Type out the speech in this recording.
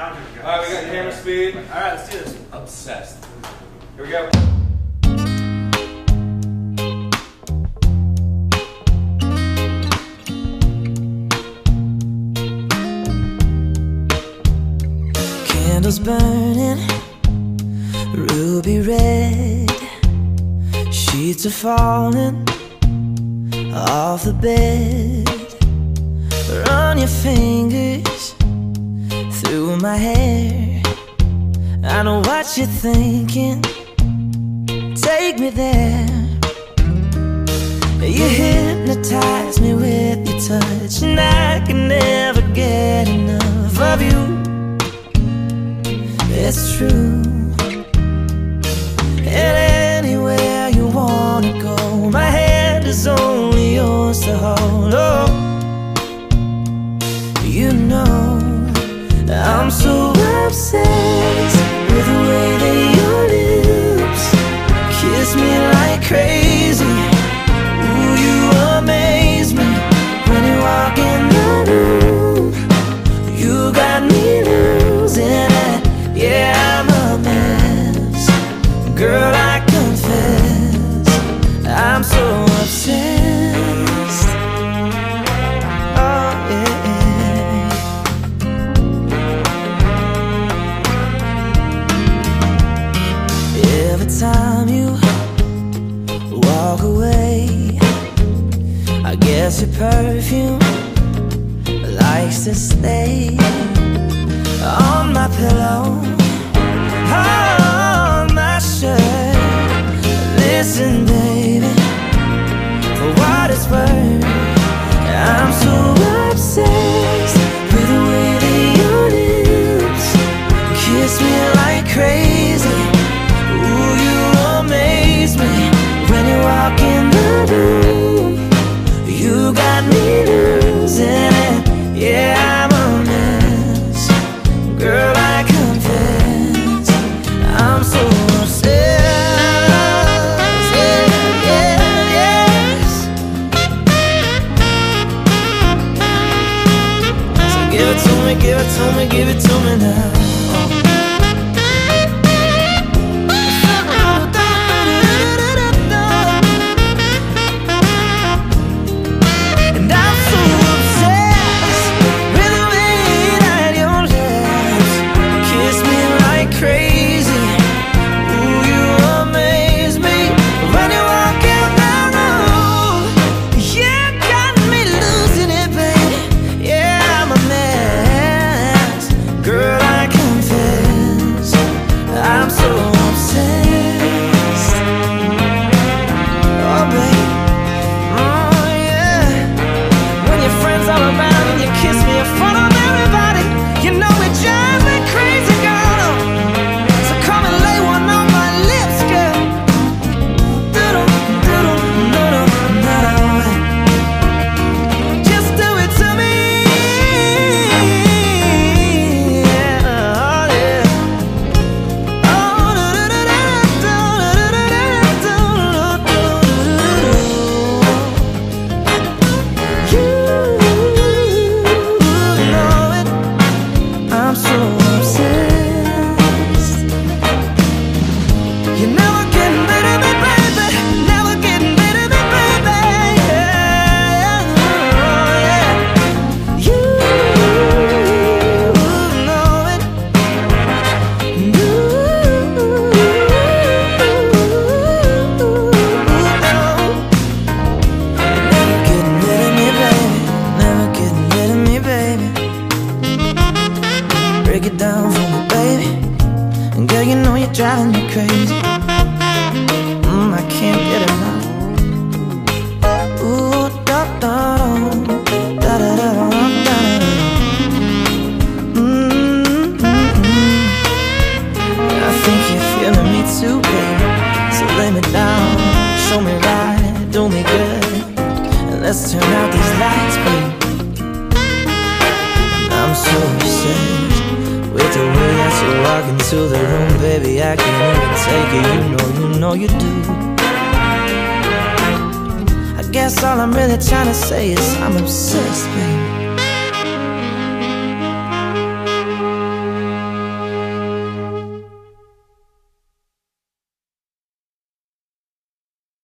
Alright, we got camera speed. Alright, let's do this. Obsessed. Here we go. Candles burning, ruby red. Sheets are falling off the bed. Run your fingers through my hair. I know what you're thinking. Take me there. You hypnotize me with your touch, and I can never get enough of you. It's true. And anywhere you wanna go, my hand is only yours to hold. Oh, you know, I'm so obsessed with the way that your lips kiss me like crazy. Perfume likes to stay on my pillow, on crazy. Mm, I can't get enough. Ooh, da da da da da da da da. Mm, mm. I think you're feeling me too, baby. So lay me down, show me right, do me good. And let's turn out these lights, baby. I'm so obsessed with the way that you walk into the room, baby. I can't even take it. You know, you know you do. I guess all I'm really trying to say is I'm obsessed, baby.